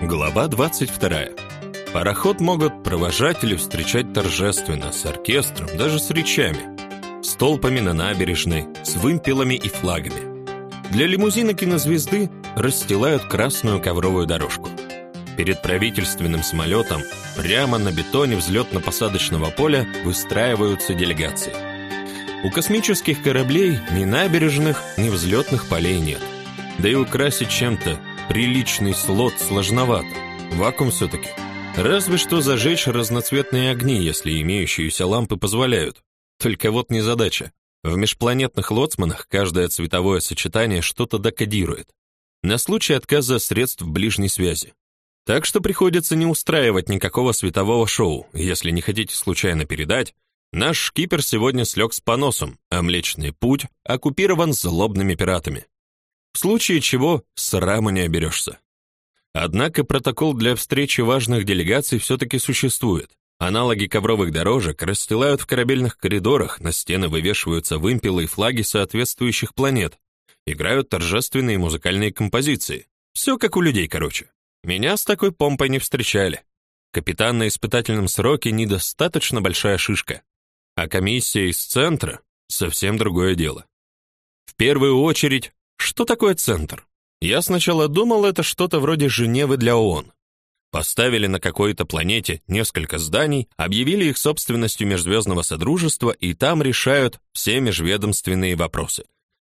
Глава 22. Пароход могут провожать или встречать торжественно, с оркестром, даже с речами, с толпами на набережной, с вымпелами и флагами. Для лимузина кинозвезды расстилают красную ковровую дорожку. Перед правительственным самолетом прямо на бетоне взлетно-посадочного поля выстраиваются делегации. У космических кораблей ни набережных, ни взлетных полей нет. Да и украсить чем-то приличный слот сложновато. Вакуум все-таки. Разве что зажечь разноцветные огни, если имеющиеся лампы позволяют. Только вот не задача. В межпланетных лоцманах каждое цветовое сочетание что-то декодирует. На случай отказа средств ближней связи. Так что приходится не устраивать никакого светового шоу, если не хотите случайно передать. Наш шкипер сегодня слег с поносом, а Млечный Путь оккупирован злобными пиратами в случае чего срама не оберешься. Однако протокол для встречи важных делегаций все-таки существует. Аналоги ковровых дорожек расстилают в корабельных коридорах, на стены вывешиваются вымпелы и флаги соответствующих планет. Играют торжественные музыкальные композиции. Все как у людей, короче. Меня с такой помпой не встречали. Капитан на испытательном сроке недостаточно большая шишка. А комиссия из центра — совсем другое дело. В первую очередь что такое центр? Я сначала думал, это что-то вроде Женевы для ООН. Поставили на какой-то планете несколько зданий, объявили их собственностью межзвездного содружества и там решают все межведомственные вопросы.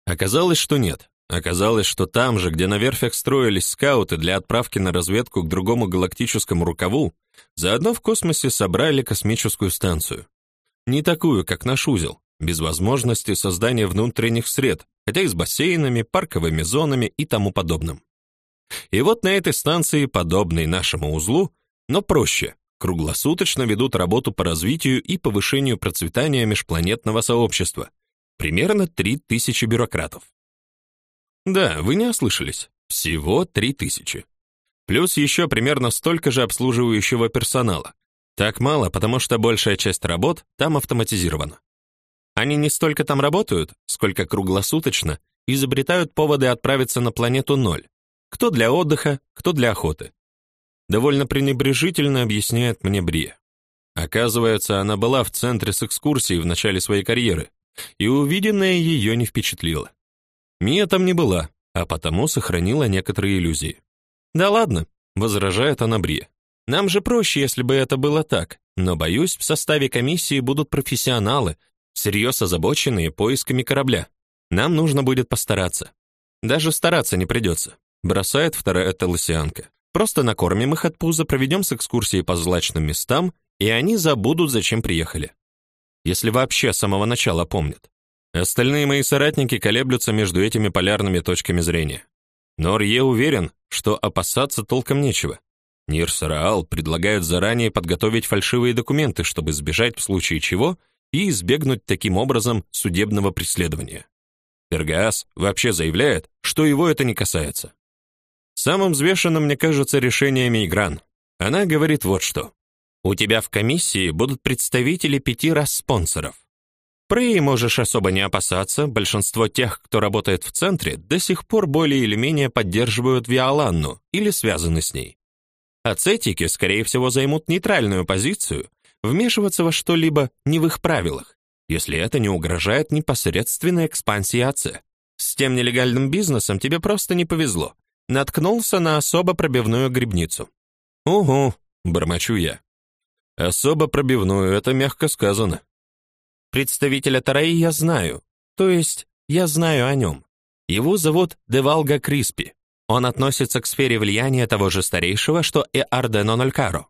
Оказалось, что нет. Оказалось, что там же, где на верфях строились скауты для отправки на разведку к другому галактическому рукаву, заодно в космосе собрали космическую станцию. Не такую, как наш узел, без возможности создания внутренних сред, хотя и с бассейнами, парковыми зонами и тому подобным. И вот на этой станции, подобной нашему узлу, но проще, круглосуточно ведут работу по развитию и повышению процветания межпланетного сообщества. Примерно 3000 бюрократов. Да, вы не ослышались. Всего 3000. Плюс еще примерно столько же обслуживающего персонала. Так мало, потому что большая часть работ там автоматизирована. Они не столько там работают, сколько круглосуточно изобретают поводы отправиться на планету Ноль. Кто для отдыха, кто для охоты. Довольно пренебрежительно объясняет мне Брия. Оказывается, она была в центре с экскурсией в начале своей карьеры, и увиденное ее не впечатлило. Мия там не была, а потому сохранила некоторые иллюзии. Да ладно, возражает она Брия. Нам же проще, если бы это было так, но боюсь, в составе комиссии будут профессионалы, всерьез озабоченные поисками корабля. Нам нужно будет постараться. Даже стараться не придется», — бросает вторая талосианка. Просто накормим их от пуза, проведем с экскурсией по злачным местам, и они забудут, зачем приехали. Если вообще с самого начала помнят. Остальные мои соратники колеблются между этими полярными точками зрения. Но Рье уверен, что опасаться толком нечего. Нирс и Раал предлагают заранее подготовить фальшивые документы, чтобы сбежать в случае чего и избегнуть таким образом судебного преследования. Пергаас вообще заявляет, что его это не касается. Самым взвешенным, мне кажется, решение Мейгран. Она говорит вот что. У тебя в комиссии будут представители пяти раз спонсоров. Прей можешь особо не опасаться, большинство тех, кто работает в центре, до сих пор более или менее поддерживают Виоланну или связаны с ней. А цетики, скорее всего, займут нейтральную позицию вмешиваться во что-либо не в их правилах, если это не угрожает непосредственной экспансии АЦ. С тем нелегальным бизнесом тебе просто не повезло. Наткнулся на особо пробивную грибницу. Угу, бормочу я. Особо пробивную это мягко сказано. Представителя Тараи я знаю, то есть я знаю о нем. Его зовут Девалга Криспи. Он относится к сфере влияния того же старейшего, что и Ардено Нолькаро.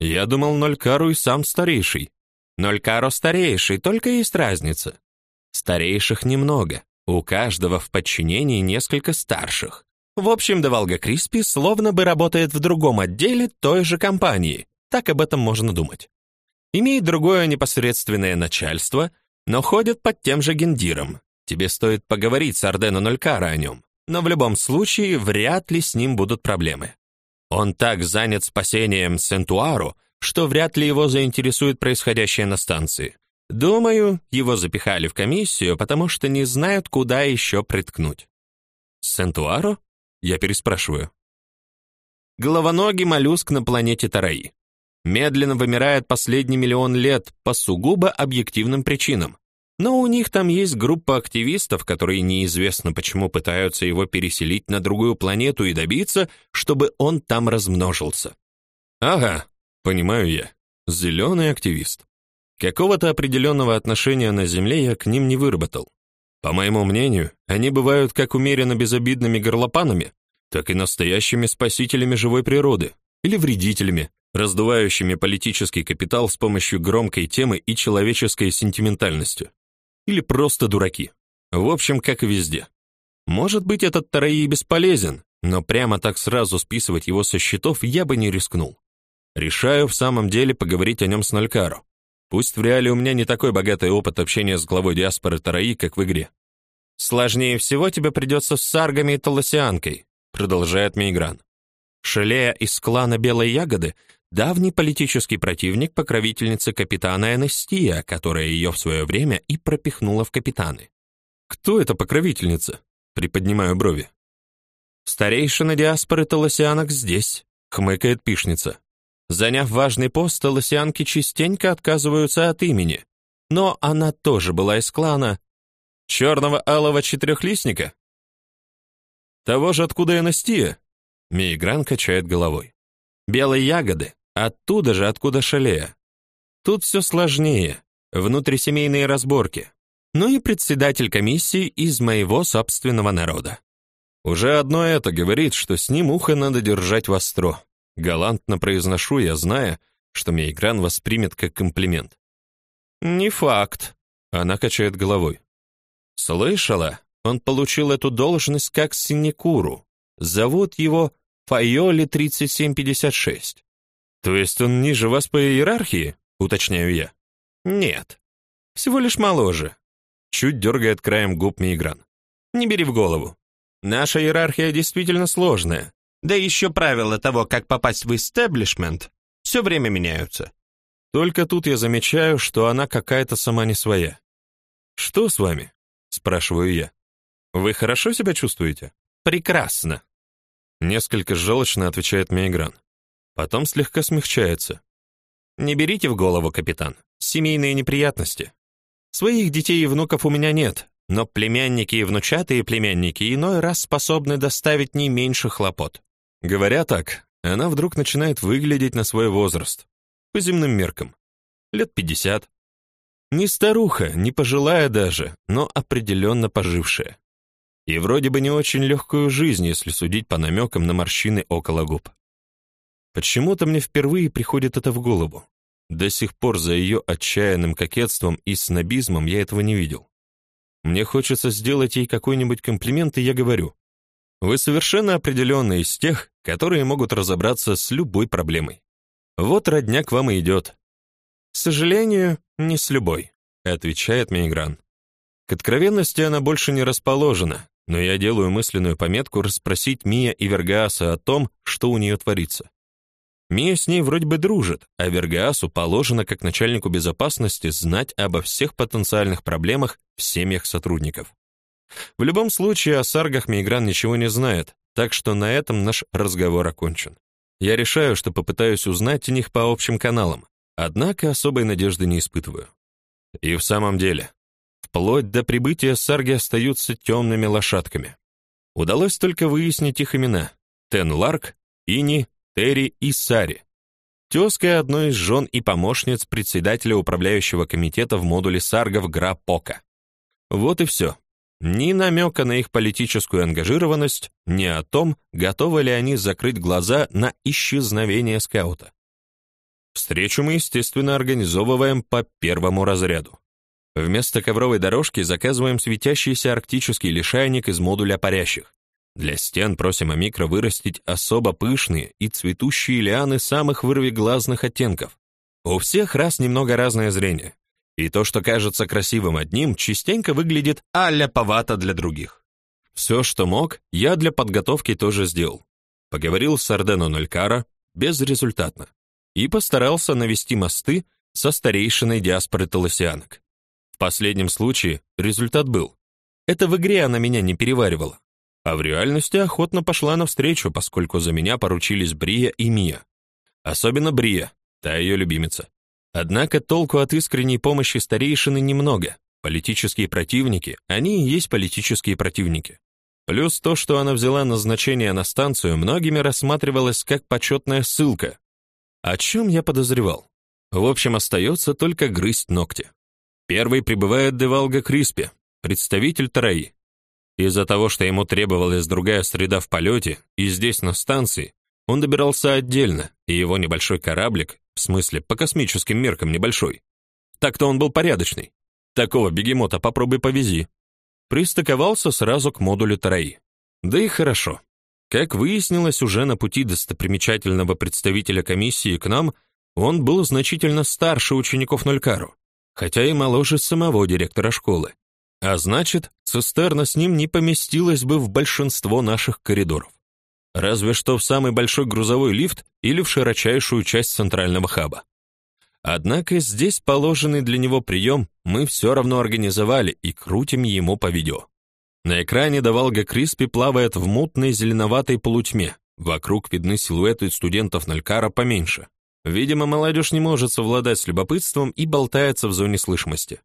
Я думал, Нолькару и сам старейший. Нолькаро старейший, только есть разница. Старейших немного, у каждого в подчинении несколько старших. В общем, Девалга Криспи словно бы работает в другом отделе той же компании. Так об этом можно думать. Имеет другое непосредственное начальство, но ходит под тем же гендиром. Тебе стоит поговорить с Ардено Нолькара о нем, но в любом случае вряд ли с ним будут проблемы. Он так занят спасением Сентуару, что вряд ли его заинтересует происходящее на станции. Думаю, его запихали в комиссию, потому что не знают, куда еще приткнуть. Сентуару? Я переспрашиваю. головоногий моллюск на планете Тараи. Медленно вымирает последний миллион лет по сугубо объективным причинам. Но у них там есть группа активистов, которые неизвестно почему пытаются его переселить на другую планету и добиться, чтобы он там размножился. Ага, понимаю я. Зеленый активист. Какого-то определенного отношения на Земле я к ним не выработал. По моему мнению, они бывают как умеренно безобидными горлопанами, так и настоящими спасителями живой природы или вредителями, раздувающими политический капитал с помощью громкой темы и человеческой сентиментальностью. Или просто дураки. В общем, как и везде. Может быть, этот Тараи бесполезен, но прямо так сразу списывать его со счетов я бы не рискнул. Решаю в самом деле поговорить о нем с Налькаро. Пусть в реале у меня не такой богатый опыт общения с главой диаспоры Тараи, как в игре. Сложнее всего тебе придется с саргами и толосианкой, продолжает Мейгран. Шелея из клана Белой Ягоды давний политический противник покровительницы капитана Энестия, которая ее в свое время и пропихнула в капитаны. Кто эта покровительница? Приподнимаю брови. Старейшина диаспоры толосианок здесь, хмыкает пишница. Заняв важный пост, толосианки частенько отказываются от имени, но она тоже была из клана черного алого четырехлистника. Того же, откуда Энестия? Мейгран качает головой. Белые ягоды, оттуда же, откуда шалея. Тут все сложнее, внутрисемейные разборки. Ну и председатель комиссии из моего собственного народа. Уже одно это говорит, что с ним ухо надо держать востро. Галантно произношу я, зная, что Мейгран воспримет как комплимент. Не факт, она качает головой. Слышала, он получил эту должность как синекуру. Зовут его Файоли 3756. То есть он ниже вас по иерархии, уточняю я. Нет. Всего лишь моложе. Чуть дергает краем губ Мигран. Не бери в голову. Наша иерархия действительно сложная. Да еще правила того, как попасть в истеблишмент, все время меняются. Только тут я замечаю, что она какая-то сама не своя. Что с вами? спрашиваю я. Вы хорошо себя чувствуете? Прекрасно. Несколько желчно отвечает Мейгран. Потом слегка смягчается. Не берите в голову, капитан. Семейные неприятности. Своих детей и внуков у меня нет, но племянники и внучатые племянники иной раз способны доставить не меньше хлопот. Говоря так, она вдруг начинает выглядеть на свой возраст. По земным меркам. Лет пятьдесят. Не старуха, не пожилая даже, но определенно пожившая. И вроде бы не очень легкую жизнь, если судить по намекам на морщины около губ. Почему-то мне впервые приходит это в голову. До сих пор за ее отчаянным кокетством и снобизмом я этого не видел. Мне хочется сделать ей какой-нибудь комплимент, и я говорю: "Вы совершенно определенно из тех, которые могут разобраться с любой проблемой. Вот родня к вам и идет». «К сожалению, не с любой», — отвечает Мейгран. К откровенности она больше не расположена, но я делаю мысленную пометку расспросить Мия и Вергааса о том, что у нее творится. Мия с ней вроде бы дружит, а Вергаасу положено как начальнику безопасности знать обо всех потенциальных проблемах в семьях сотрудников. В любом случае о саргах Мигран ничего не знает, так что на этом наш разговор окончен. Я решаю, что попытаюсь узнать о них по общим каналам, однако особой надежды не испытываю. И в самом деле, Вплоть до прибытия сарги остаются темными лошадками. Удалось только выяснить их имена: Тен Ларк, Ини, Терри и Сари. Тезка одной из жен и помощниц председателя управляющего комитета в модуле саргов Гра Пока. Вот и все. Ни намека на их политическую ангажированность, ни о том, готовы ли они закрыть глаза на исчезновение скаута. Встречу мы, естественно, организовываем по первому разряду. Вместо ковровой дорожки заказываем светящийся арктический лишайник из модуля парящих. Для стен просим Амикро вырастить особо пышные и цветущие лианы самых вырвиглазных оттенков. У всех раз немного разное зрение. И то, что кажется красивым одним, частенько выглядит а-ляповато для других. Все, что мог, я для подготовки тоже сделал. Поговорил с Ардено Нолькара, безрезультатно. И постарался навести мосты со старейшиной диаспоры толосианок последнем случае результат был. Это в игре она меня не переваривала. А в реальности охотно пошла навстречу, поскольку за меня поручились Брия и Мия. Особенно Брия, та ее любимица. Однако толку от искренней помощи старейшины немного. Политические противники, они и есть политические противники. Плюс то, что она взяла назначение на станцию, многими рассматривалось как почетная ссылка. О чем я подозревал? В общем, остается только грызть ногти. Первый прибывает Девалга Криспи, представитель Тараи. Из-за того, что ему требовалась другая среда в полете, и здесь на станции, он добирался отдельно, и его небольшой кораблик, в смысле, по космическим меркам небольшой. Так-то он был порядочный. Такого бегемота попробуй повези. Пристыковался сразу к модулю Тараи. Да и хорошо. Как выяснилось уже на пути достопримечательного представителя комиссии к нам, он был значительно старше учеников Нолькару, хотя и моложе самого директора школы. А значит, цистерна с ним не поместилась бы в большинство наших коридоров. Разве что в самый большой грузовой лифт или в широчайшую часть центрального хаба. Однако здесь положенный для него прием мы все равно организовали и крутим ему по видео. На экране Давалга Криспи плавает в мутной зеленоватой полутьме. Вокруг видны силуэты студентов Налькара поменьше. Видимо, молодежь не может совладать с любопытством и болтается в зоне слышимости.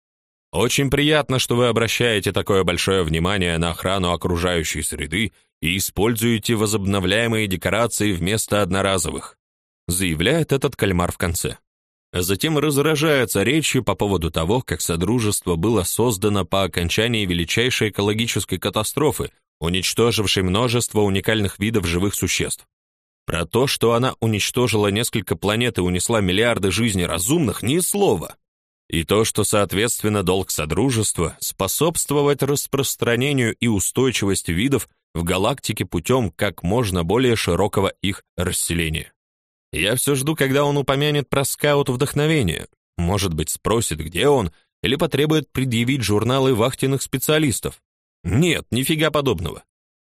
Очень приятно, что вы обращаете такое большое внимание на охрану окружающей среды и используете возобновляемые декорации вместо одноразовых, заявляет этот кальмар в конце. Затем разражается речью по поводу того, как содружество было создано по окончании величайшей экологической катастрофы, уничтожившей множество уникальных видов живых существ. Про то, что она уничтожила несколько планет и унесла миллиарды жизней разумных, ни слова. И то, что, соответственно, долг Содружества — способствовать распространению и устойчивости видов в галактике путем как можно более широкого их расселения. Я все жду, когда он упомянет про скаут вдохновения. Может быть, спросит, где он, или потребует предъявить журналы вахтенных специалистов. Нет, нифига подобного.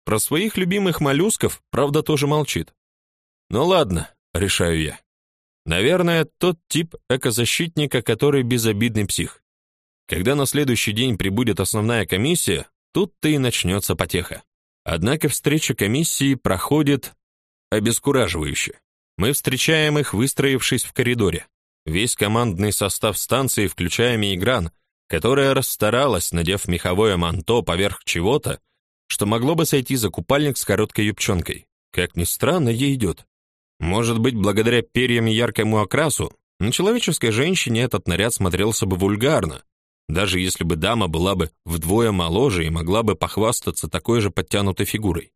Про своих любимых моллюсков, правда, тоже молчит. Ну ладно, решаю я. Наверное, тот тип экозащитника, который безобидный псих. Когда на следующий день прибудет основная комиссия, тут-то и начнется потеха. Однако встреча комиссии проходит обескураживающе. Мы встречаем их, выстроившись в коридоре. Весь командный состав станции, включая Мигран, которая расстаралась, надев меховое манто поверх чего-то, что могло бы сойти за купальник с короткой юбчонкой. Как ни странно, ей идет. Может быть, благодаря перьям и яркому окрасу, на человеческой женщине этот наряд смотрелся бы вульгарно, даже если бы дама была бы вдвое моложе и могла бы похвастаться такой же подтянутой фигурой.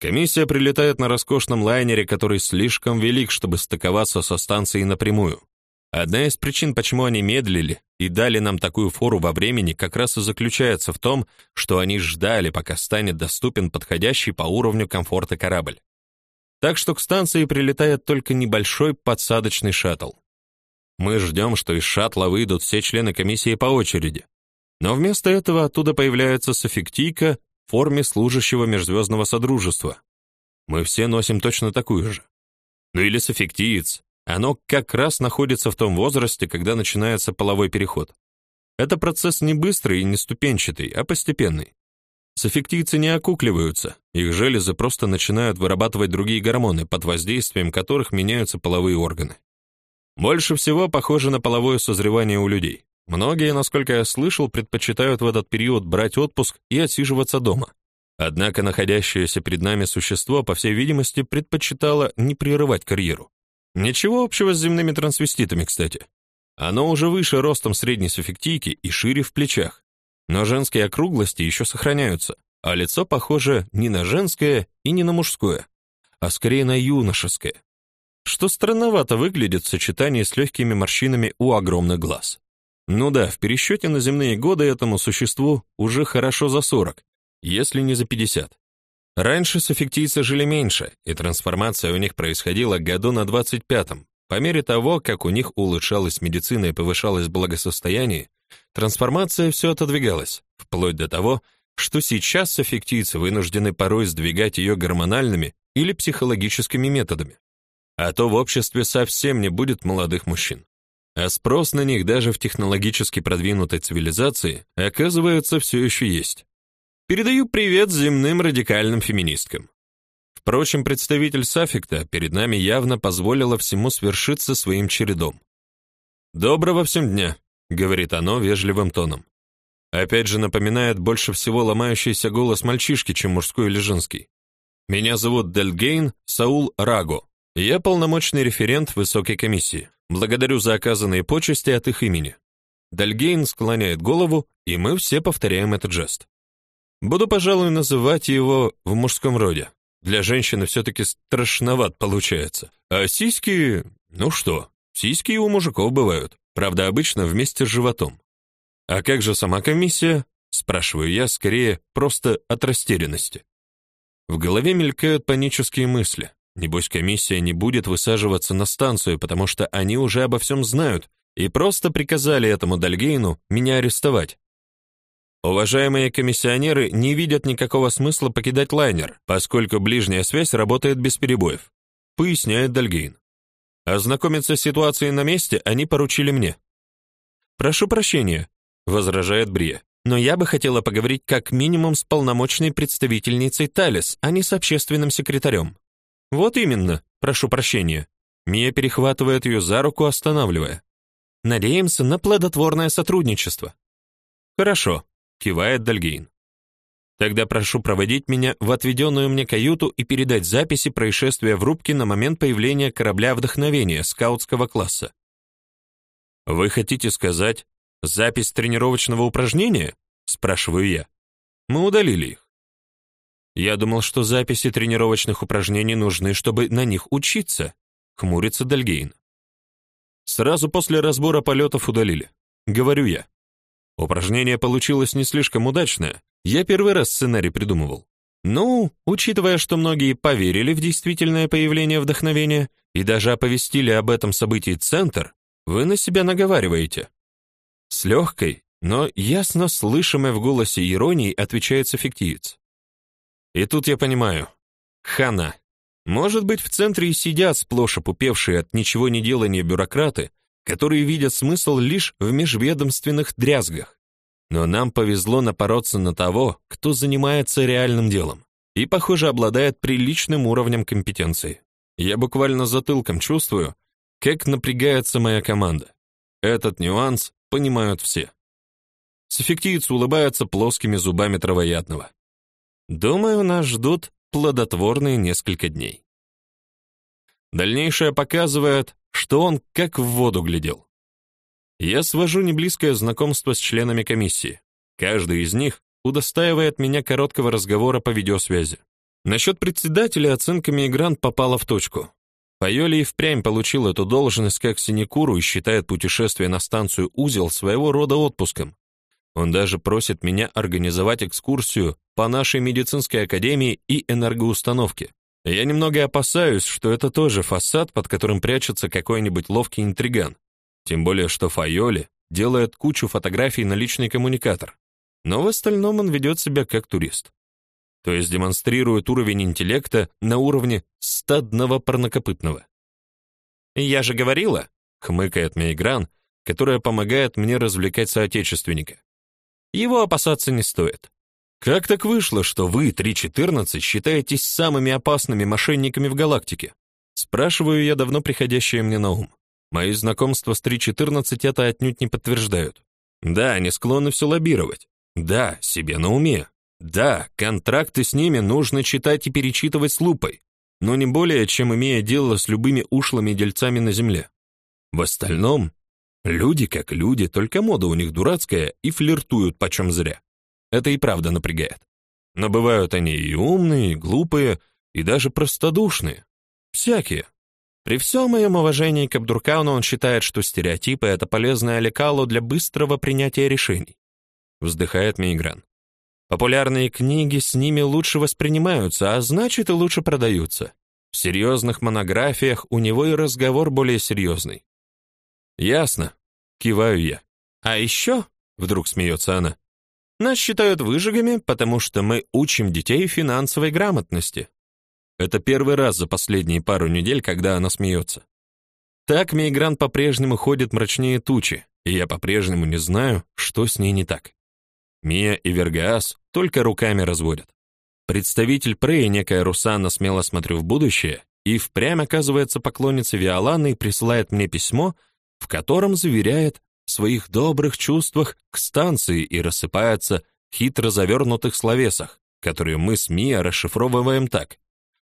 Комиссия прилетает на роскошном лайнере, который слишком велик, чтобы стыковаться со станцией напрямую. Одна из причин, почему они медлили и дали нам такую фору во времени, как раз и заключается в том, что они ждали, пока станет доступен подходящий по уровню комфорта корабль. Так что к станции прилетает только небольшой подсадочный шаттл. Мы ждем, что из шаттла выйдут все члены комиссии по очереди. Но вместо этого оттуда появляется софиктийка в форме служащего межзвездного содружества. Мы все носим точно такую же. Ну или софиктиец. Оно как раз находится в том возрасте, когда начинается половой переход. Это процесс не быстрый и не ступенчатый, а постепенный. Софиктийцы не окукливаются, их железы просто начинают вырабатывать другие гормоны, под воздействием которых меняются половые органы. Больше всего похоже на половое созревание у людей. Многие, насколько я слышал, предпочитают в этот период брать отпуск и отсиживаться дома. Однако находящееся перед нами существо, по всей видимости, предпочитало не прерывать карьеру. Ничего общего с земными трансвеститами, кстати. Оно уже выше ростом средней софиктийки и шире в плечах. Но женские округлости еще сохраняются, а лицо похоже не на женское и не на мужское, а скорее на юношеское, что странновато выглядит в сочетании с легкими морщинами у огромных глаз. Ну да, в пересчете на земные годы этому существу уже хорошо за 40, если не за 50. Раньше софиктийцы жили меньше, и трансформация у них происходила году на 25-м. По мере того, как у них улучшалась медицина и повышалось благосостояние, Трансформация все отодвигалась, вплоть до того, что сейчас софиктийцы вынуждены порой сдвигать ее гормональными или психологическими методами. А то в обществе совсем не будет молодых мужчин. А спрос на них даже в технологически продвинутой цивилизации, оказывается, все еще есть. Передаю привет земным радикальным феминисткам. Впрочем, представитель Саффикта перед нами явно позволила всему свершиться своим чередом. «Доброго всем дня», — говорит оно вежливым тоном. Опять же напоминает больше всего ломающийся голос мальчишки, чем мужской или женский. Меня зовут Дельгейн Саул Раго. Я полномочный референт высокой комиссии. Благодарю за оказанные почести от их имени. Дельгейн склоняет голову, и мы все повторяем этот жест. Буду, пожалуй, называть его в мужском роде. Для женщины все-таки страшноват получается. А сиськи, ну что, сиськи у мужиков бывают. Правда, обычно вместе с животом. А как же сама комиссия? Спрашиваю я, скорее, просто от растерянности. В голове мелькают панические мысли. Небось, комиссия не будет высаживаться на станцию, потому что они уже обо всем знают и просто приказали этому Дальгейну меня арестовать. Уважаемые комиссионеры не видят никакого смысла покидать лайнер, поскольку ближняя связь работает без перебоев, поясняет Дальгейн. Ознакомиться с ситуацией на месте они поручили мне. Прошу прощения, возражает Брия. Но я бы хотела поговорить как минимум с полномочной представительницей Талис, а не с общественным секретарем». Вот именно, прошу прощения. Мия перехватывает ее за руку, останавливая. Надеемся на плодотворное сотрудничество. Хорошо, кивает Дальгейн. Тогда прошу проводить меня в отведенную мне каюту и передать записи происшествия в рубке на момент появления корабля Вдохновения скаутского класса. Вы хотите сказать, Запись тренировочного упражнения? спрашиваю я. Мы удалили их. Я думал, что записи тренировочных упражнений нужны, чтобы на них учиться, хмурится Дальгейн. Сразу после разбора полетов удалили. Говорю я. Упражнение получилось не слишком удачное. Я первый раз сценарий придумывал. Ну, учитывая, что многие поверили в действительное появление вдохновения и даже оповестили об этом событии центр, вы на себя наговариваете. С легкой, но ясно слышимой в голосе иронией отвечает софиктиец. И тут я понимаю. Хана. Может быть, в центре и сидят сплошь опупевшие от ничего не делания бюрократы, которые видят смысл лишь в межведомственных дрязгах. Но нам повезло напороться на того, кто занимается реальным делом и, похоже, обладает приличным уровнем компетенции. Я буквально затылком чувствую, как напрягается моя команда. Этот нюанс понимают все. Софиктиец улыбается плоскими зубами травоядного. Думаю, нас ждут плодотворные несколько дней. Дальнейшее показывает, что он как в воду глядел. Я свожу неблизкое знакомство с членами комиссии. Каждый из них удостаивает меня короткого разговора по видеосвязи. Насчет председателя оценка мигрант попала в точку. Пайоли и впрямь получил эту должность как синекуру и считает путешествие на станцию Узел своего рода отпуском. Он даже просит меня организовать экскурсию по нашей медицинской академии и энергоустановке. Я немного опасаюсь, что это тоже фасад, под которым прячется какой-нибудь ловкий интриган. Тем более, что Файоли делает кучу фотографий на личный коммуникатор. Но в остальном он ведет себя как турист то есть демонстрирует уровень интеллекта на уровне стадного парнокопытного. «Я же говорила», — хмыкает Мейгран, которая помогает мне развлекать соотечественника. «Его опасаться не стоит. Как так вышло, что вы, 3.14, считаетесь самыми опасными мошенниками в галактике?» Спрашиваю я давно приходящее мне на ум. Мои знакомства с 3.14 это отнюдь не подтверждают. Да, они склонны все лоббировать. Да, себе на уме. Да, контракты с ними нужно читать и перечитывать с лупой, но не более, чем имея дело с любыми ушлыми дельцами на земле. В остальном, люди как люди, только мода у них дурацкая и флиртуют почем зря. Это и правда напрягает. Но бывают они и умные, и глупые, и даже простодушные. Всякие. При всем моем уважении к Абдуркану он считает, что стереотипы — это полезное лекало для быстрого принятия решений. Вздыхает Мейгран. Популярные книги с ними лучше воспринимаются, а значит и лучше продаются. В серьезных монографиях у него и разговор более серьезный. Ясно, киваю я. А еще, вдруг смеется она, нас считают выжигами, потому что мы учим детей финансовой грамотности. Это первый раз за последние пару недель, когда она смеется. Так мигрант по-прежнему ходит мрачнее тучи, и я по-прежнему не знаю, что с ней не так. Мия и Вергаас только руками разводят. Представитель Преи, некая Русана, смело смотрю в будущее, и впрямь оказывается поклонницей Виоланы и присылает мне письмо, в котором заверяет в своих добрых чувствах к станции и рассыпается хитро завернутых словесах, которые мы с Мия расшифровываем так.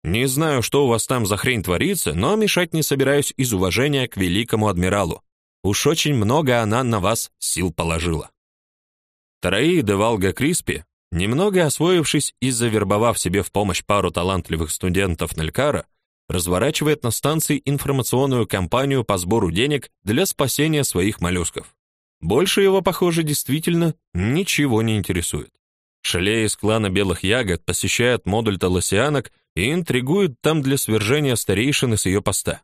Не знаю, что у вас там за хрень творится, но мешать не собираюсь из уважения к великому адмиралу. Уж очень много она на вас сил положила. Тараи де Валга Криспи, немного освоившись и завербовав себе в помощь пару талантливых студентов Нелькара, разворачивает на станции информационную кампанию по сбору денег для спасения своих моллюсков. Больше его, похоже, действительно ничего не интересует. Шалея из клана Белых Ягод посещает модуль Таласианок и интригует там для свержения старейшины с ее поста.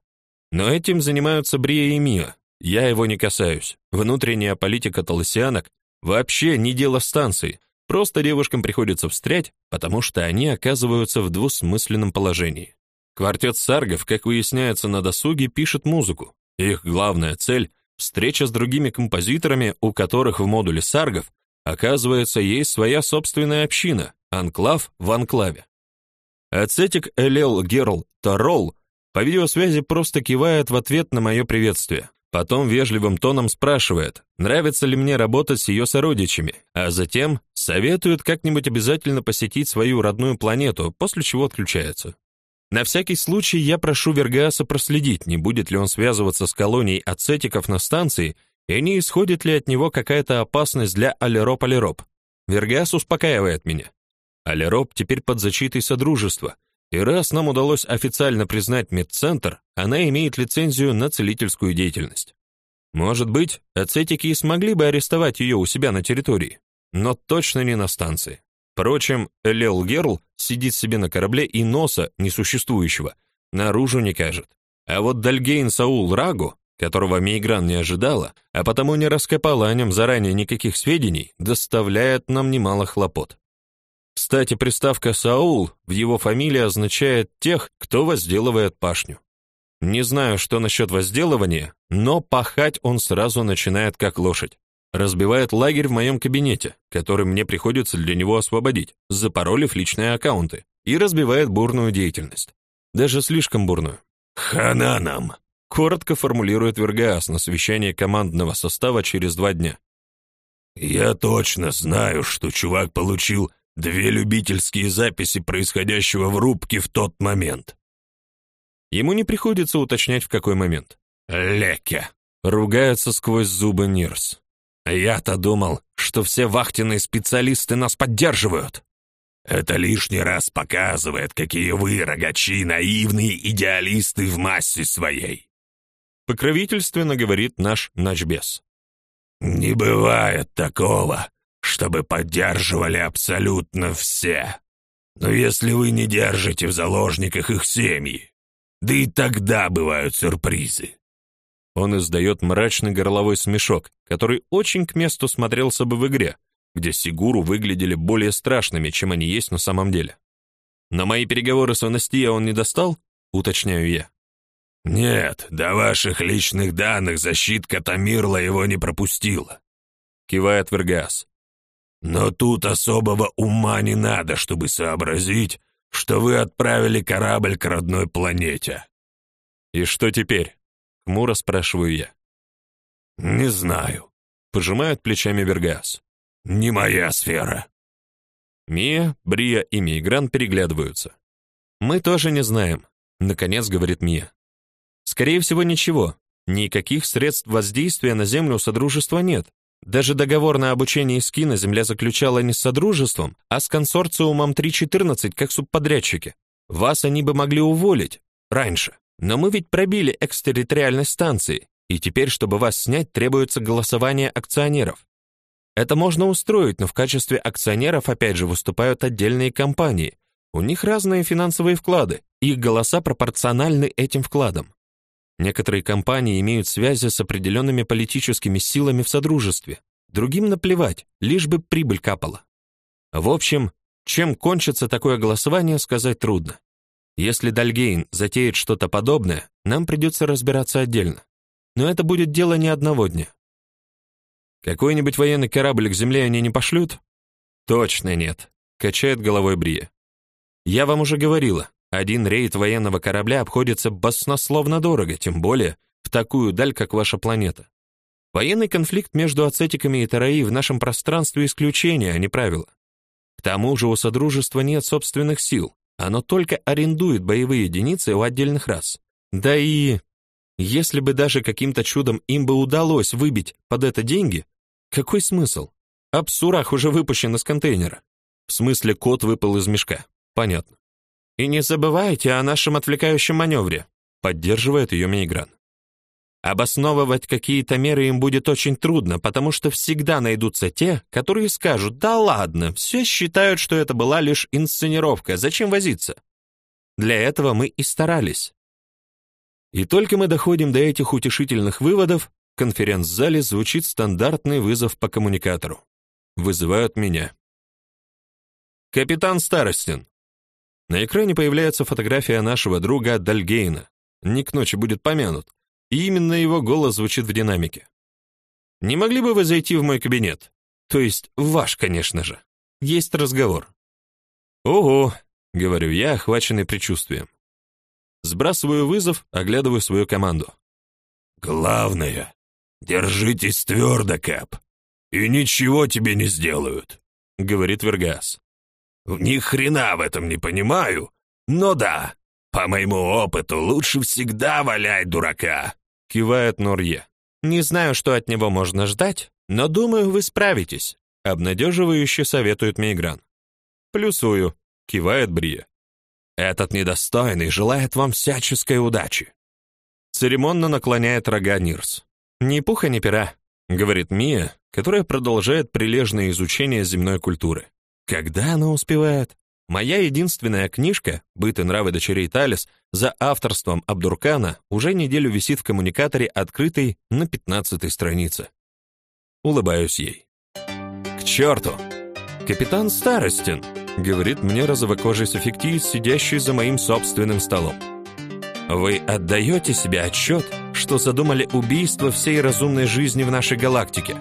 Но этим занимаются Брия и Мия. Я его не касаюсь. Внутренняя политика Таласианок вообще не дело станции. Просто девушкам приходится встрять, потому что они оказываются в двусмысленном положении. Квартет саргов, как выясняется на досуге, пишет музыку. Их главная цель встреча с другими композиторами, у которых в модуле саргов Оказывается, есть своя собственная община, анклав в анклаве. Ацетик Элел Герл Тарол по видеосвязи просто кивает в ответ на мое приветствие. Потом вежливым тоном спрашивает, нравится ли мне работать с ее сородичами, а затем советует как-нибудь обязательно посетить свою родную планету, после чего отключается. На всякий случай я прошу Вергаса проследить, не будет ли он связываться с колонией ацетиков на станции и не исходит ли от него какая-то опасность для Алероп-Алероп. Вергас успокаивает меня. Алероп теперь под защитой Содружества, и раз нам удалось официально признать медцентр, она имеет лицензию на целительскую деятельность. Может быть, ацетики и смогли бы арестовать ее у себя на территории, но точно не на станции. Впрочем, Элел Герл сидит себе на корабле и носа, несуществующего, наружу не кажет. А вот Дальгейн Саул Рагу которого Мейгран не ожидала, а потому не раскопала о нем заранее никаких сведений, доставляет нам немало хлопот. Кстати, приставка Саул в его фамилии означает тех, кто возделывает пашню. Не знаю, что насчет возделывания, но пахать он сразу начинает как лошадь. Разбивает лагерь в моем кабинете, который мне приходится для него освободить, запаролив личные аккаунты, и разбивает бурную деятельность. Даже слишком бурную. «Хана нам!» коротко формулирует Вергаас на совещании командного состава через два дня. Я точно знаю, что чувак получил две любительские записи происходящего в рубке в тот момент. Ему не приходится уточнять в какой момент. Леке, ругается сквозь зубы Нирс. Я-то думал, что все вахтенные специалисты нас поддерживают. Это лишний раз показывает, какие вы, рогачи, наивные идеалисты в массе своей покровительственно говорит наш начбес. Не бывает такого, чтобы поддерживали абсолютно все. Но если вы не держите в заложниках их семьи, да и тогда бывают сюрпризы. Он издает мрачный горловой смешок, который очень к месту смотрелся бы в игре, где Сигуру выглядели более страшными, чем они есть на самом деле. На мои переговоры с Анастия он не достал, уточняю я. «Нет, до ваших личных данных защитка Тамирла его не пропустила», — кивает Вергас. «Но тут особого ума не надо, чтобы сообразить, что вы отправили корабль к родной планете». «И что теперь?» — хмуро спрашиваю я. «Не знаю», — пожимает плечами Вергас. «Не моя сфера». Мия, Брия и Мигран переглядываются. «Мы тоже не знаем», — наконец говорит Мия. Скорее всего, ничего. Никаких средств воздействия на Землю у Содружества нет. Даже договор на обучение Скина Земля заключала не с Содружеством, а с консорциумом 3.14 как субподрядчики. Вас они бы могли уволить раньше. Но мы ведь пробили экстерриториальность станции, и теперь, чтобы вас снять, требуется голосование акционеров. Это можно устроить, но в качестве акционеров опять же выступают отдельные компании. У них разные финансовые вклады, их голоса пропорциональны этим вкладам. Некоторые компании имеют связи с определенными политическими силами в содружестве. Другим наплевать, лишь бы прибыль капала. В общем, чем кончится такое голосование, сказать трудно. Если Дальгейн затеет что-то подобное, нам придется разбираться отдельно. Но это будет дело не одного дня. Какой-нибудь военный корабль к земле они не пошлют? Точно нет, качает головой Брия. Я вам уже говорила, один рейд военного корабля обходится баснословно дорого, тем более в такую даль, как ваша планета. Военный конфликт между ацетиками и Тараи в нашем пространстве исключение, а не правило. К тому же у Содружества нет собственных сил, оно только арендует боевые единицы у отдельных рас. Да и если бы даже каким-то чудом им бы удалось выбить под это деньги, какой смысл? Абсурах уже выпущен из контейнера. В смысле, кот выпал из мешка. Понятно. И не забывайте о нашем отвлекающем маневре, поддерживает ее Мейгран. Обосновывать какие-то меры им будет очень трудно, потому что всегда найдутся те, которые скажут: "Да ладно, все считают, что это была лишь инсценировка, зачем возиться?" Для этого мы и старались. И только мы доходим до этих утешительных выводов, в конференц-зале звучит стандартный вызов по коммуникатору. Вызывают меня. Капитан Старостин. На экране появляется фотография нашего друга Дальгейна. Не к ночи будет помянут. И именно его голос звучит в динамике. Не могли бы вы зайти в мой кабинет? То есть ваш, конечно же. Есть разговор. Ого, говорю я, охваченный предчувствием. Сбрасываю вызов, оглядываю свою команду. Главное, держитесь твердо, Кэп, и ничего тебе не сделают, говорит Вергас. Ни хрена в этом не понимаю, но да, по моему опыту лучше всегда валять дурака, кивает Норье. Не знаю, что от него можно ждать, но думаю, вы справитесь, обнадеживающе советует Мейгран. Плюсую, кивает Брия. Этот недостойный желает вам всяческой удачи. Церемонно наклоняет рога Нирс. Ни пуха, ни пера, говорит Мия, которая продолжает прилежное изучение земной культуры. Когда она успевает? Моя единственная книжка «Быт и нравы дочерей Талис» за авторством Абдуркана уже неделю висит в коммуникаторе, открытой на пятнадцатой странице. Улыбаюсь ей. К черту! Капитан Старостин, говорит мне розовокожий софиктиец, сидящий за моим собственным столом. Вы отдаете себе отчет, что задумали убийство всей разумной жизни в нашей галактике?